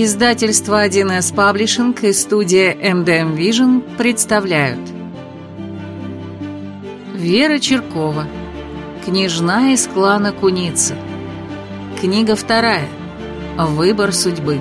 Издательство 1С Паблишинг и студия MDM Vision представляют. Вера Черкова. Княжна из клана Куницы Книга вторая. Выбор судьбы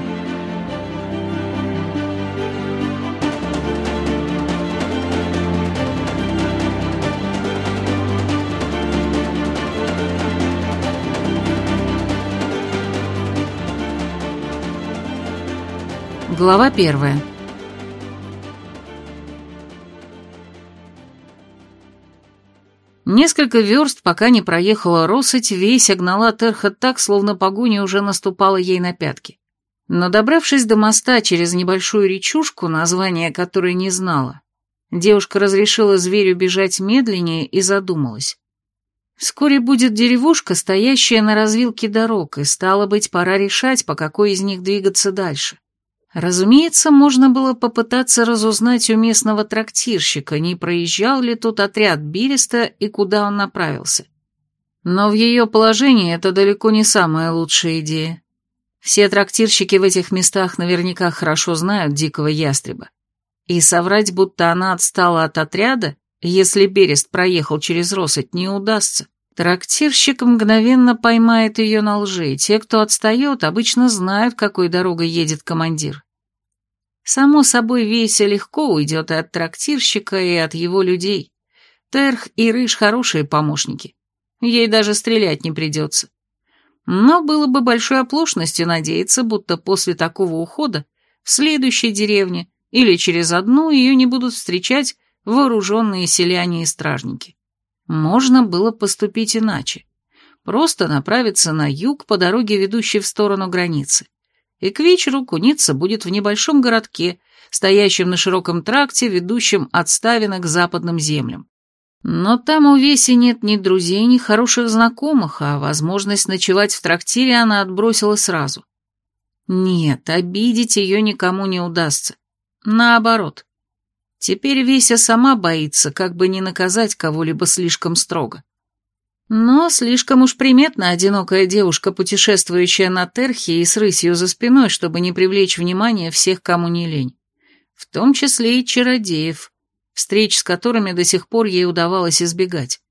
Глава первая. Несколько верст, пока не проехала Росыть, весь огнала Терха так, словно погоня уже наступала ей на пятки. Но добравшись до моста через небольшую речушку, название которой не знала, девушка разрешила зверю бежать медленнее и задумалась. Вскоре будет деревушка, стоящая на развилке дорог, и стало быть, пора решать, по какой из них двигаться дальше. Разумеется, можно было попытаться разузнать у местного трактирщика, не проезжал ли тут отряд Биреста и куда он направился. Но в ее положении это далеко не самая лучшая идея. Все трактирщики в этих местах наверняка хорошо знают дикого ястреба. И соврать, будто она отстала от отряда, если Берест проехал через Росать, не удастся. Трактирщик мгновенно поймает ее на лжи, те, кто отстает, обычно знают, какой дорогой едет командир. Само собой, Веся легко уйдет и от трактирщика, и от его людей. Терх и Рыж хорошие помощники. Ей даже стрелять не придется. Но было бы большой оплошностью надеяться, будто после такого ухода в следующей деревне или через одну ее не будут встречать вооруженные селяне и стражники. Можно было поступить иначе. Просто направиться на юг по дороге, ведущей в сторону границы. И к вечеру куница будет в небольшом городке, стоящем на широком тракте, ведущем от Ставина к западным землям. Но там у Веси нет ни друзей, ни хороших знакомых, а возможность ночевать в трактире она отбросила сразу. Нет, обидеть ее никому не удастся. Наоборот. Теперь Веся сама боится, как бы не наказать кого-либо слишком строго. Но слишком уж приметна одинокая девушка, путешествующая на Терхе и с рысью за спиной, чтобы не привлечь внимание всех, кому не лень. В том числе и чародеев, встреч с которыми до сих пор ей удавалось избегать.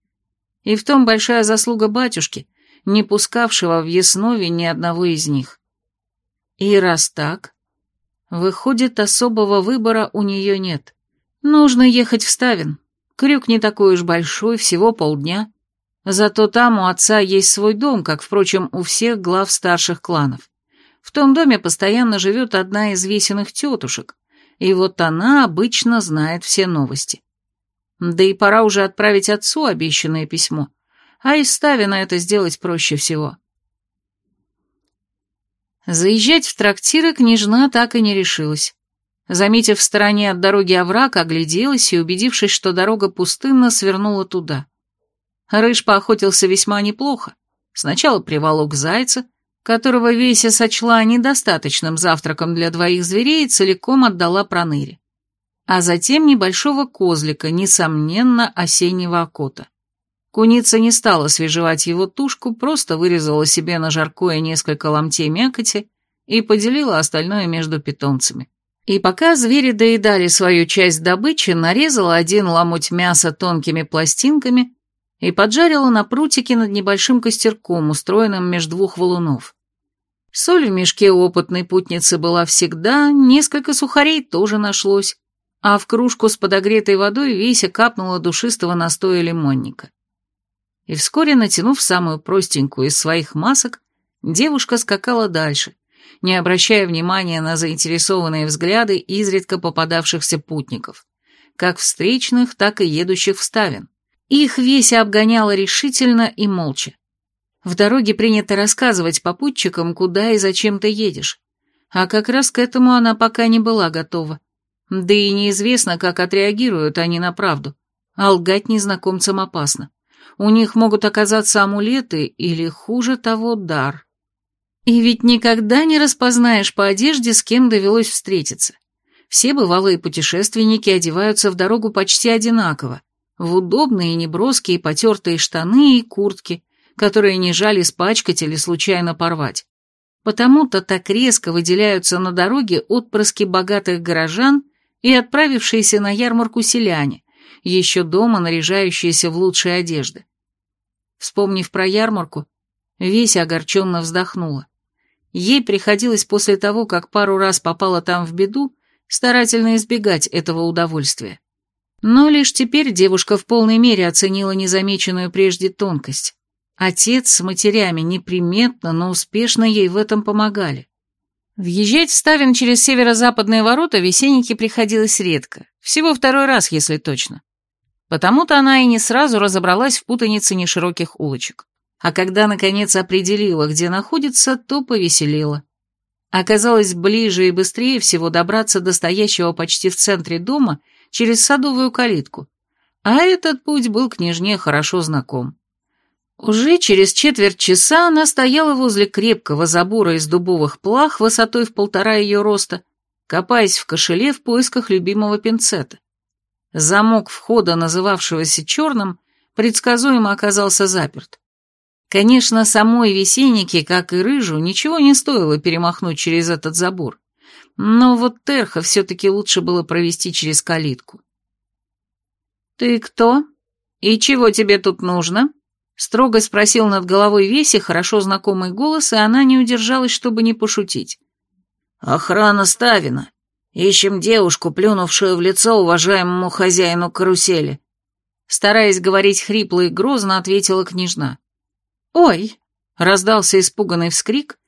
И в том большая заслуга батюшки, не пускавшего в Яснове ни одного из них. И раз так, выходит, особого выбора у нее нет. Нужно ехать в Ставин. Крюк не такой уж большой, всего полдня. Зато там у отца есть свой дом, как, впрочем, у всех глав старших кланов. В том доме постоянно живет одна из весенных тетушек, и вот она обычно знает все новости. Да и пора уже отправить отцу обещанное письмо, а из Ставина это сделать проще всего. Заезжать в трактиры княжна так и не решилась. Заметив в стороне от дороги овраг, огляделась и, убедившись, что дорога пустынна, свернула туда. Рыж поохотился весьма неплохо. Сначала приволок зайца, которого Веся сочла недостаточным завтраком для двоих зверей и целиком отдала проныре. А затем небольшого козлика, несомненно, осеннего окота. Куница не стала свежевать его тушку, просто вырезала себе на жаркое несколько ломтей мякоти и поделила остальное между питомцами. И пока звери доедали свою часть добычи, нарезала один ломоть мяса тонкими пластинками и поджарила на прутике над небольшим костерком, устроенным между двух валунов. Соль в мешке опытной путницы была всегда, несколько сухарей тоже нашлось, а в кружку с подогретой водой Веся капнула душистого настоя лимонника. И вскоре, натянув самую простенькую из своих масок, девушка скакала дальше, не обращая внимания на заинтересованные взгляды изредка попадавшихся путников, как встречных, так и едущих в Ставин. Их Веся обгоняла решительно и молча. В дороге принято рассказывать попутчикам, куда и зачем ты едешь, а как раз к этому она пока не была готова. Да и неизвестно, как отреагируют они на правду, а лгать незнакомцам опасно. У них могут оказаться амулеты или, хуже того, дар. И ведь никогда не распознаешь по одежде, с кем довелось встретиться. Все бывалые путешественники одеваются в дорогу почти одинаково, в удобные неброские потертые штаны и куртки, которые не жаль испачкать или случайно порвать. Потому-то так резко выделяются на дороге отпрыски богатых горожан и отправившиеся на ярмарку селяне, еще дома наряжающиеся в лучшие одежды. Вспомнив про ярмарку, Веся огорченно вздохнула. Ей приходилось после того, как пару раз попала там в беду, старательно избегать этого удовольствия. Но лишь теперь девушка в полной мере оценила незамеченную прежде тонкость. Отец с матерями неприметно, но успешно ей в этом помогали. Въезжать в Ставин через северо-западные ворота весеннике приходилось редко, всего второй раз, если точно. Потому-то она и не сразу разобралась в путанице нешироких улочек. А когда, наконец, определила, где находится, то повеселила. Оказалось, ближе и быстрее всего добраться до стоящего почти в центре дома через садовую калитку. А этот путь был княжне хорошо знаком. Уже через четверть часа она стояла возле крепкого забора из дубовых плах высотой в полтора ее роста, копаясь в кошеле в поисках любимого пинцета. Замок входа, называвшегося черным, предсказуемо оказался заперт. Конечно, самой весеннике, как и рыжу, ничего не стоило перемахнуть через этот забор. Но вот Терха все-таки лучше было провести через калитку. «Ты кто? И чего тебе тут нужно?» Строго спросил над головой Веси хорошо знакомый голос, и она не удержалась, чтобы не пошутить. «Охрана Ставина. Ищем девушку, плюнувшую в лицо уважаемому хозяину карусели». Стараясь говорить хрипло и грозно, ответила княжна. «Ой!» — раздался испуганный вскрик.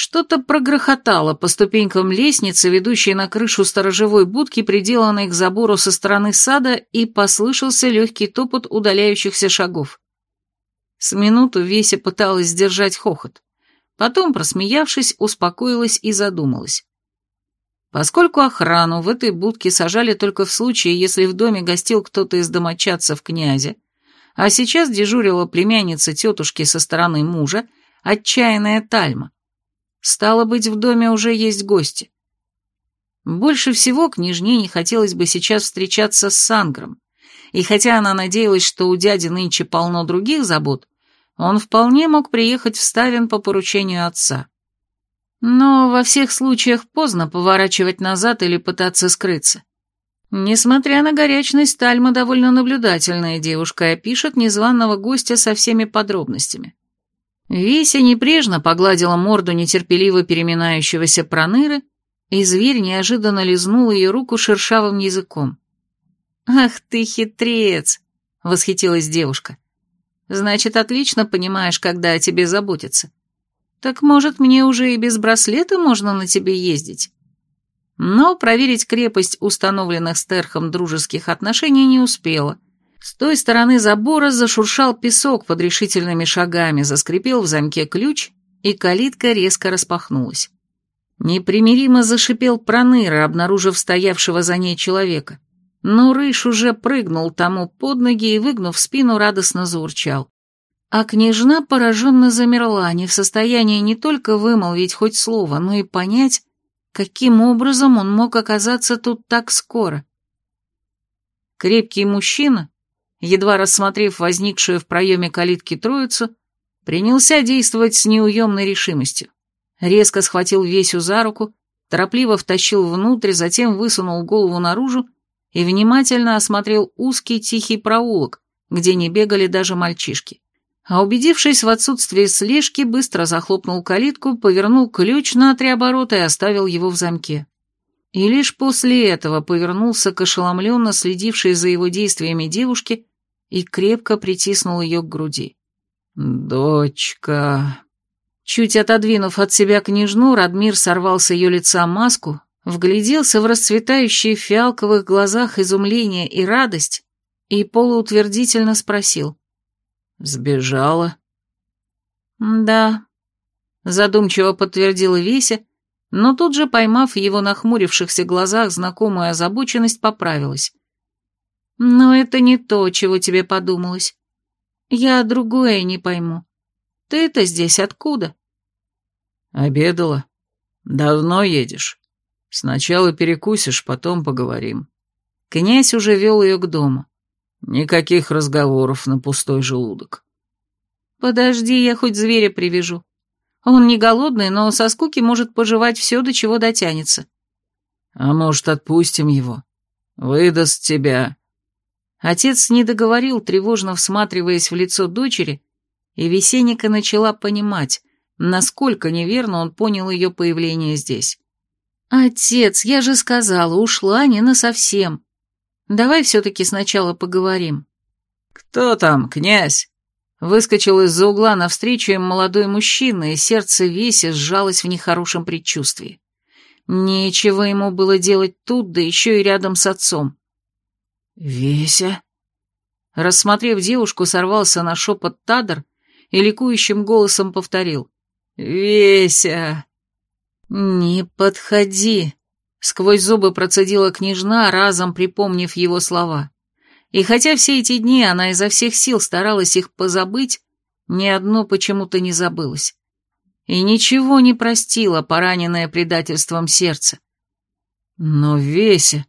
Что-то прогрохотало по ступенькам лестницы, ведущей на крышу сторожевой будки, приделанной к забору со стороны сада, и послышался легкий топот удаляющихся шагов. С минуту Веся пыталась сдержать хохот. Потом, просмеявшись, успокоилась и задумалась. Поскольку охрану в этой будке сажали только в случае, если в доме гостил кто-то из домочадцев князя, а сейчас дежурила племянница тетушки со стороны мужа, отчаянная Тальма. Стало быть, в доме уже есть гости. Больше всего княжне не хотелось бы сейчас встречаться с Сангром, и хотя она надеялась, что у дяди нынче полно других забот, он вполне мог приехать в Ставин по поручению отца. Но во всех случаях поздно поворачивать назад или пытаться скрыться. Несмотря на горячность, Тальма довольно наблюдательная девушка и пишет незваного гостя со всеми подробностями. Веся небрежно погладила морду нетерпеливо переминающегося проныры, и зверь неожиданно лизнул ее руку шершавым языком. «Ах ты хитрец!» — восхитилась девушка. «Значит, отлично понимаешь, когда о тебе заботятся. Так, может, мне уже и без браслета можно на тебе ездить?» Но проверить крепость установленных с Терхом дружеских отношений не успела. С той стороны забора зашуршал песок под решительными шагами, заскрипел в замке ключ, и калитка резко распахнулась. Непримиримо зашипел проныра, обнаружив стоявшего за ней человека но Рыж уже прыгнул тому под ноги и, выгнув спину, радостно заурчал. А княжна пораженно замерла, не в состоянии не только вымолвить хоть слово, но и понять, каким образом он мог оказаться тут так скоро. Крепкий мужчина, едва рассмотрев возникшую в проеме калитки троицу, принялся действовать с неуемной решимостью. Резко схватил Весю за руку, торопливо втащил внутрь, затем высунул голову наружу и внимательно осмотрел узкий тихий проулок, где не бегали даже мальчишки. А убедившись в отсутствии слежки, быстро захлопнул калитку, повернул ключ на три оборота и оставил его в замке. И лишь после этого повернулся к ошеломленно следившей за его действиями девушке и крепко притиснул ее к груди. «Дочка...» Чуть отодвинув от себя княжну, Радмир сорвал с ее лица маску, вгляделся в расцветающие в фиалковых глазах изумление и радость и полуутвердительно спросил. «Сбежала?» «Да», — задумчиво подтвердила Веся, но тут же, поймав в его нахмурившихся глазах знакомую озабоченность, поправилась. «Но это не то, чего тебе подумалось. Я другое не пойму. Ты-то здесь откуда?» «Обедала. Давно едешь?» Сначала перекусишь, потом поговорим. Князь уже вел ее к дому. Никаких разговоров на пустой желудок. Подожди, я хоть зверя привяжу. Он не голодный, но со скуки может пожевать все, до чего дотянется. А может, отпустим его? Выдаст тебя. Отец не договорил, тревожно всматриваясь в лицо дочери, и Весенника начала понимать, насколько неверно он понял ее появление здесь. «Отец, я же сказала, ушла не насовсем. Давай все-таки сначала поговорим». «Кто там, князь?» Выскочил из-за угла навстречу им молодой мужчина, и сердце Веси сжалось в нехорошем предчувствии. Нечего ему было делать тут, да еще и рядом с отцом. «Веся?» Рассмотрев девушку, сорвался на шепот Тадр и ликующим голосом повторил. «Веся!» «Не подходи!» — сквозь зубы процедила княжна, разом припомнив его слова. И хотя все эти дни она изо всех сил старалась их позабыть, ни одно почему-то не забылось. И ничего не простила пораненное предательством сердце. Но Веся...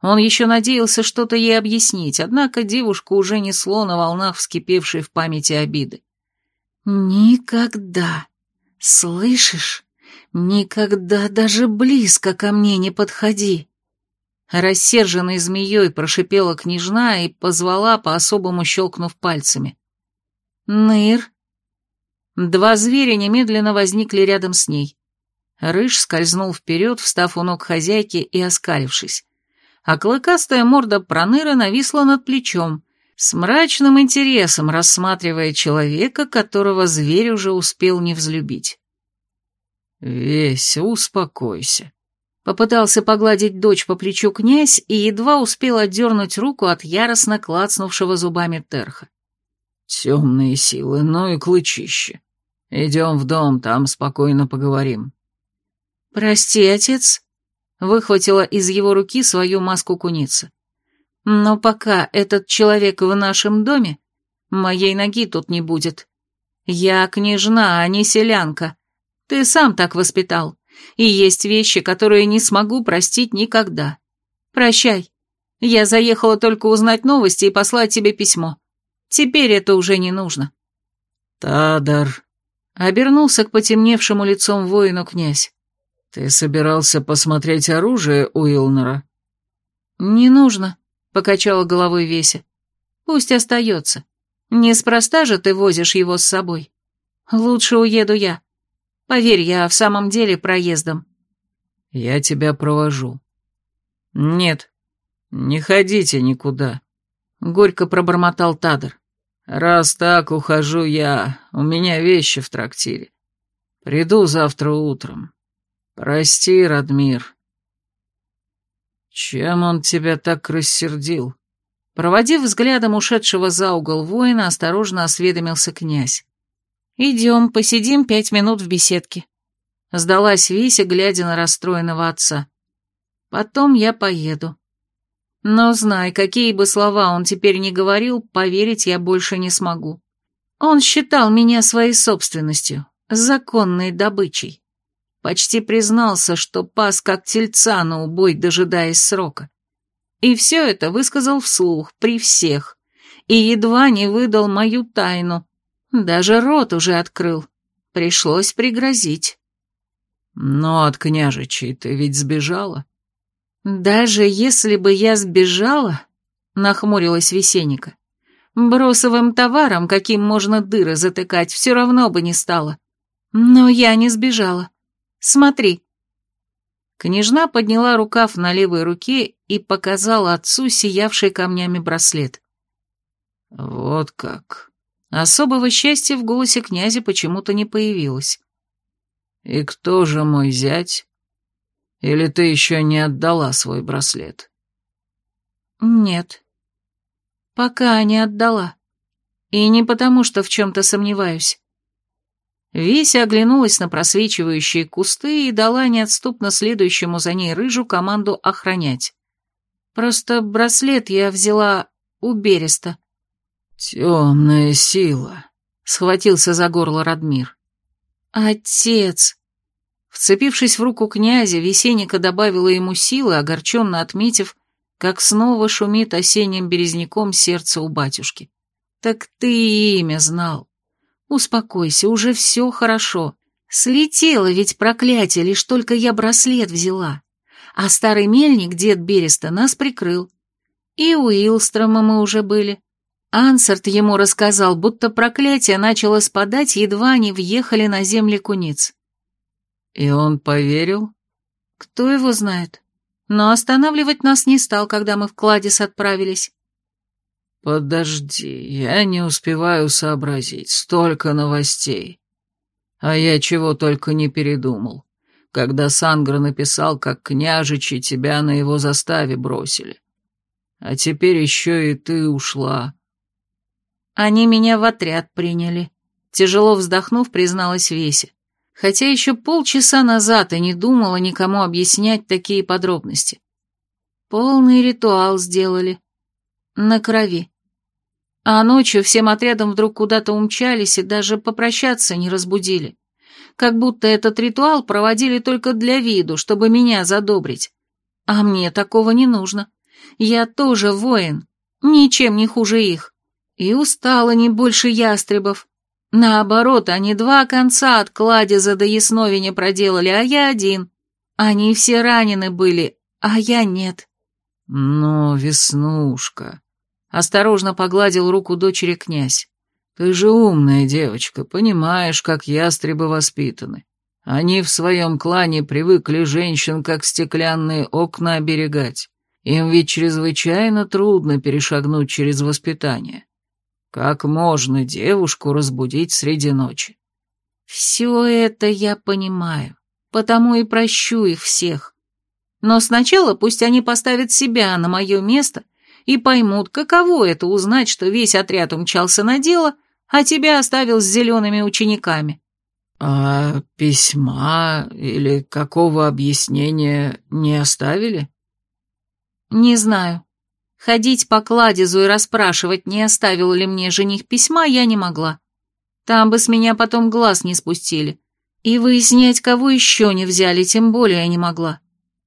Он еще надеялся что-то ей объяснить, однако девушку уже несло на волнах вскипевшей в памяти обиды. «Никогда, слышишь, никогда даже близко ко мне не подходи!» Рассерженной змеей прошипела княжна и позвала, по-особому щелкнув пальцами. «Ныр!» Два зверя немедленно возникли рядом с ней. Рыж скользнул вперед, встав у ног хозяйки и оскалившись. А клыкастая морда проныра нависла над плечом, с мрачным интересом рассматривая человека, которого зверь уже успел не взлюбить. «Весь, успокойся», Попытался погладить дочь по плечу князь и едва успел отдернуть руку от яростно клацнувшего зубами терха. «Темные силы, ну и клычище. Идем в дом, там спокойно поговорим». «Прости, отец», — выхватила из его руки свою маску куницы. «Но пока этот человек в нашем доме, моей ноги тут не будет. Я княжна, а не селянка. Ты сам так воспитал. И есть вещи, которые не смогу простить никогда. Прощай. Я заехала только узнать новости и послать тебе письмо. Теперь это уже не нужно. Тадар. Обернулся к потемневшему лицом воину князь. Ты собирался посмотреть оружие у Илнера? Не нужно, покачала головой Веся. Пусть остается. Неспроста же ты возишь его с собой. Лучше уеду я. Поверь, я в самом деле проездом». «Я тебя провожу». «Нет, не ходите никуда», — горько пробормотал Тадр. «Раз так ухожу я, у меня вещи в трактире. Приду завтра утром. Прости, Радмир». «Чем он тебя так рассердил?» Проводив взглядом ушедшего за угол воина, осторожно осведомился князь. «Идем, посидим пять минут в беседке», — сдалась Вися, глядя на расстроенного отца. «Потом я поеду. Но знай, какие бы слова он теперь не говорил, поверить я больше не смогу. Он считал меня своей собственностью, законной добычей. Почти признался, что пас как тельца на убой, дожидаясь срока. И все это высказал вслух, при всех, и едва не выдал мою тайну, даже рот уже открыл. Пришлось пригрозить. Но от княжичей ты ведь сбежала? Даже если бы я сбежала, нахмурилась Весенника, бросовым товаром, каким можно дыры затыкать, все равно бы не стало. Но я не сбежала. Смотри. Княжна подняла рукав на левой руке и показала отцу сиявший камнями браслет. «Вот как!» Особого счастья в голосе князя почему-то не появилось. «И кто же мой зять? Или ты еще не отдала свой браслет?» «Нет. Пока не отдала. И не потому, что в чем-то сомневаюсь». Веся оглянулась на просвечивающие кусты и дала неотступно следующему за ней рыжу команду охранять. «Просто браслет я взяла у Береста». «Темная сила», — схватился за горло Радмир. «Отец!» Вцепившись в руку князя, Весенника добавила ему силы, огорченно отметив, как снова шумит осенним березняком сердце у батюшки. «Так ты и имя знал. Успокойся, уже все хорошо. Слетело ведь проклятие, лишь только я браслет взяла. А старый мельник, дед Береста, нас прикрыл. И у Илстрома мы уже были. Ансарт ему рассказал, будто проклятие начало спадать, едва они въехали на земли куниц. И он поверил? Кто его знает? Но останавливать нас не стал, когда мы в Кладис отправились. Подожди, я не успеваю сообразить, столько новостей. А я чего только не передумал, когда Сангра написал, как княжичи тебя на его заставе бросили. А теперь еще и ты ушла. Они меня в отряд приняли. Тяжело вздохнув, призналась Веся. Хотя еще полчаса назад и не думала никому объяснять такие подробности. Полный ритуал сделали. На крови. А ночью всем отрядом вдруг куда-то умчались и даже попрощаться не разбудили. Как будто этот ритуал проводили только для виду, чтобы меня задобрить. А мне такого не нужно. Я тоже воин, ничем не хуже их. И устала не больше ястребов. Наоборот, они два конца от кладеза до ясновиня проделали, а я один. Они все ранены были, а я нет. Но, Веснушка, осторожно погладил руку дочери князь. Ты же умная девочка, понимаешь, как ястребы воспитаны. Они в своем клане привыкли женщин, как стеклянные окна, оберегать. Им ведь чрезвычайно трудно перешагнуть через воспитание. Как можно девушку разбудить среди ночи? Все это я понимаю, потому и прощу их всех. Но сначала пусть они поставят себя на мое место и поймут, каково это узнать, что весь отряд умчался на дело, а тебя оставил с зелеными учениками. А письма или какого объяснения не оставили? Не знаю. Ходить по кладезу и расспрашивать, не оставил ли мне жених письма, я не могла. Там бы с меня потом глаз не спустили. И выяснять, кого еще не взяли, тем более я не могла.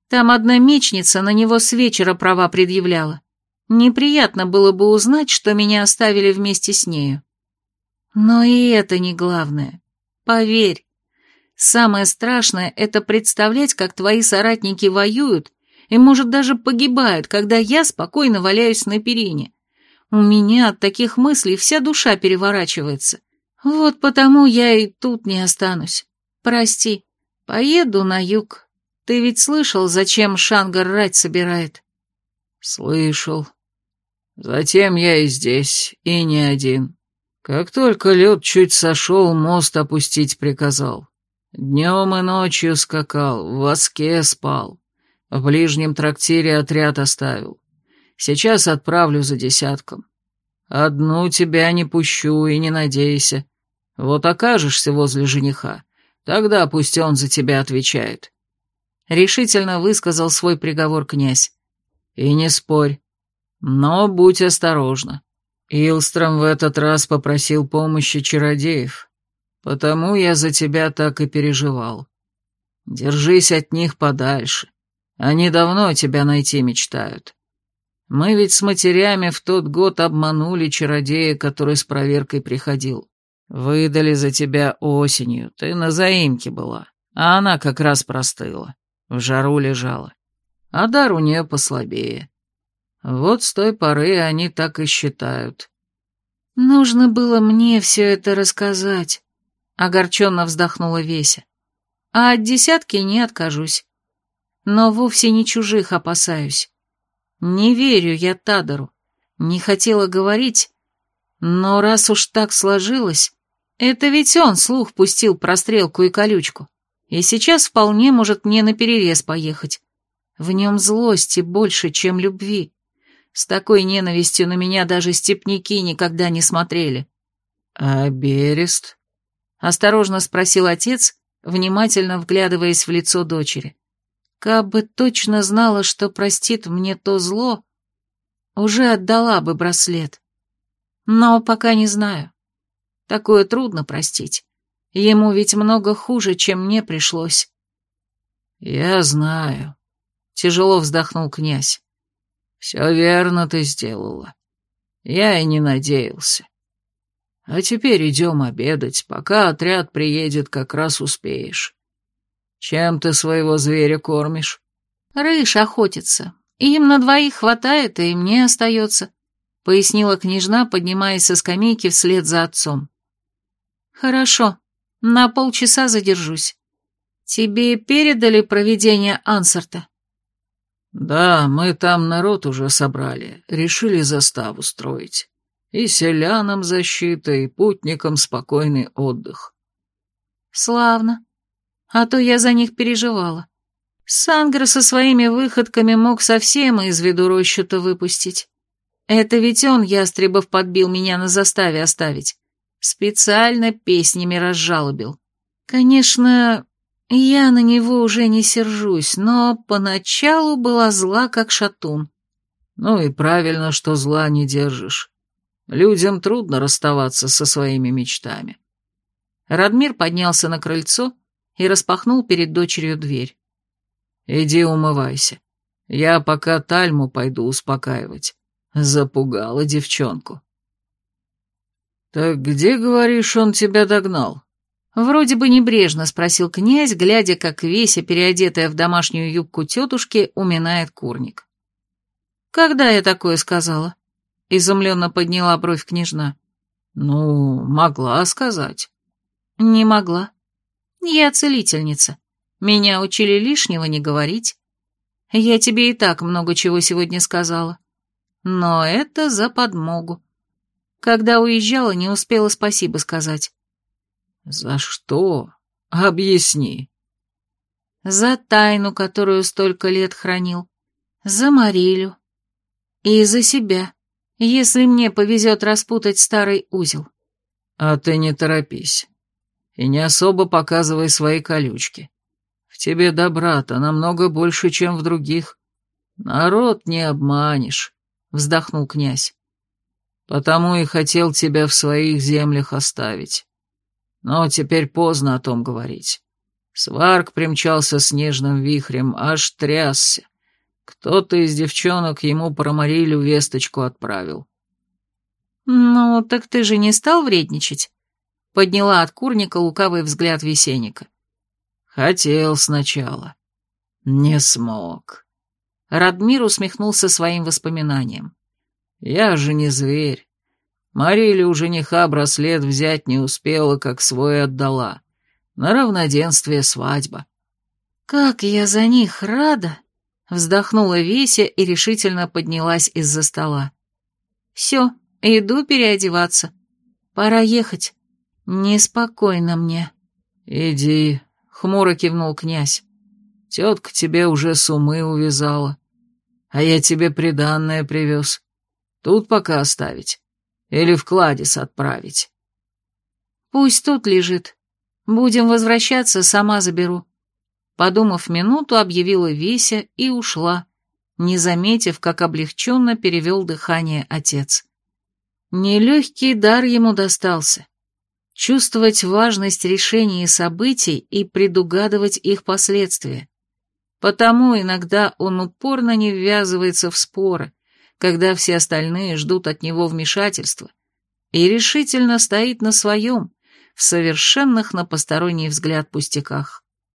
Там одна мечница на него с вечера права предъявляла. Неприятно было бы узнать, что меня оставили вместе с нею. Но и это не главное. Поверь, самое страшное — это представлять, как твои соратники воюют и, может, даже погибают, когда я спокойно валяюсь на перине. У меня от таких мыслей вся душа переворачивается. Вот потому я и тут не останусь. Прости, поеду на юг. Ты ведь слышал, зачем Шангар рать собирает? Слышал, Затем я и здесь, и не один. Как только лед чуть сошел, мост опустить приказал. Днем и ночью скакал, в воске спал. В ближнем трактире отряд оставил. Сейчас отправлю за десятком. Одну тебя не пущу и не надейся. Вот окажешься возле жениха, тогда пусть он за тебя отвечает. Решительно высказал свой приговор князь. И не спорь, но будь осторожна. Илстром в этот раз попросил помощи чародеев, потому я за тебя так и переживал. Держись от них подальше. Они давно тебя найти мечтают. Мы ведь с матерями в тот год обманули чародея, который с проверкой приходил. Выдали за тебя осенью, ты на заимке была, а она как раз простыла, в жару лежала. А дар у нее послабее. Вот с той поры они так и считают. Нужно было мне все это рассказать, огорченно вздохнула Веся. А от десятки не откажусь. Но вовсе не чужих опасаюсь. Не верю я Тадору. Не хотела говорить, но раз уж так сложилось, это ведь он слух пустил про стрелку и колючку, и сейчас вполне может мне наперерез поехать. В нем злости больше, чем любви. С такой ненавистью на меня даже степняки никогда не смотрели. «А Берест?» — осторожно спросил отец, внимательно вглядываясь в лицо дочери. Кабы точно знала, что простит мне то зло, уже отдала бы браслет. Но пока не знаю. Такое трудно простить. Ему ведь много хуже, чем мне пришлось. «Я знаю», — тяжело вздохнул князь. Все верно ты сделала. Я и не надеялся. А теперь идем обедать, пока отряд приедет, как раз успеешь. Чем ты своего зверя кормишь? Рыж охотится. Им на двоих хватает, и мне остается, пояснила княжна, поднимаясь со скамейки вслед за отцом. Хорошо, на полчаса задержусь. Тебе передали проведение ансорта? Да, мы там народ уже собрали, решили заставу строить. И селянам защита, и путникам спокойный отдых. Славно. А то я за них переживала. Сангра со своими выходками мог совсем из виду рощу-то выпустить. Это ведь он, Ястребов, подбил меня на заставе оставить. Специально песнями разжалобил. Конечно, я на него уже не сержусь, но поначалу была зла, как шатун. Ну и правильно, что зла не держишь. Людям трудно расставаться со своими мечтами. Радмир поднялся на крыльцо и распахнул перед дочерью дверь. «Иди умывайся. Я пока Тальму пойду успокаивать. Запугала девчонку». «Так где, говоришь, он тебя догнал?» Вроде бы небрежно спросил князь, глядя, как Веся, переодетая в домашнюю юбку тетушки, уминает курник. «Когда я такое сказала?» Изумленно подняла бровь княжна. «Ну, могла сказать». «Не могла. Я целительница. Меня учили лишнего не говорить. Я тебе и так много чего сегодня сказала. Но это за подмогу. Когда уезжала, не успела спасибо сказать». «За что? Объясни». «За тайну, которую столько лет хранил. За Марилю. И за себя» если мне повезет распутать старый узел. А ты не торопись. И не особо показывай свои колючки. В тебе добра-то намного больше, чем в других. Народ не обманешь, вздохнул князь. Потому и хотел тебя в своих землях оставить. Но теперь поздно о том говорить. Сварк примчался снежным вихрем, аж трясся. Кто-то из девчонок ему про Марилю весточку отправил. «Ну, так ты же не стал вредничать?» Подняла от курника лукавый взгляд Весенника. «Хотел сначала. Не смог». Радмир усмехнулся своим воспоминанием. «Я же не зверь. Марилю у жениха браслет взять не успела, как свой отдала. На равноденствие свадьба». «Как я за них рада!» Вздохнула Веся и решительно поднялась из-за стола. «Все, иду переодеваться. Пора ехать. Неспокойно мне». «Иди», — хмуро кивнул князь. «Тетка тебе уже с умы увязала. А я тебе приданное привез. Тут пока оставить. Или в кладец отправить». «Пусть тут лежит. Будем возвращаться, сама заберу. Подумав минуту, объявила Веся и ушла, не заметив, как облегченно перевел дыхание отец. Нелегкий дар ему достался. Чувствовать важность решений и событий и предугадывать их последствия. Потому иногда он упорно не ввязывается в споры, когда все остальные ждут от него вмешательства, и решительно стоит на своем, в совершенных на посторонний взгляд пустяках.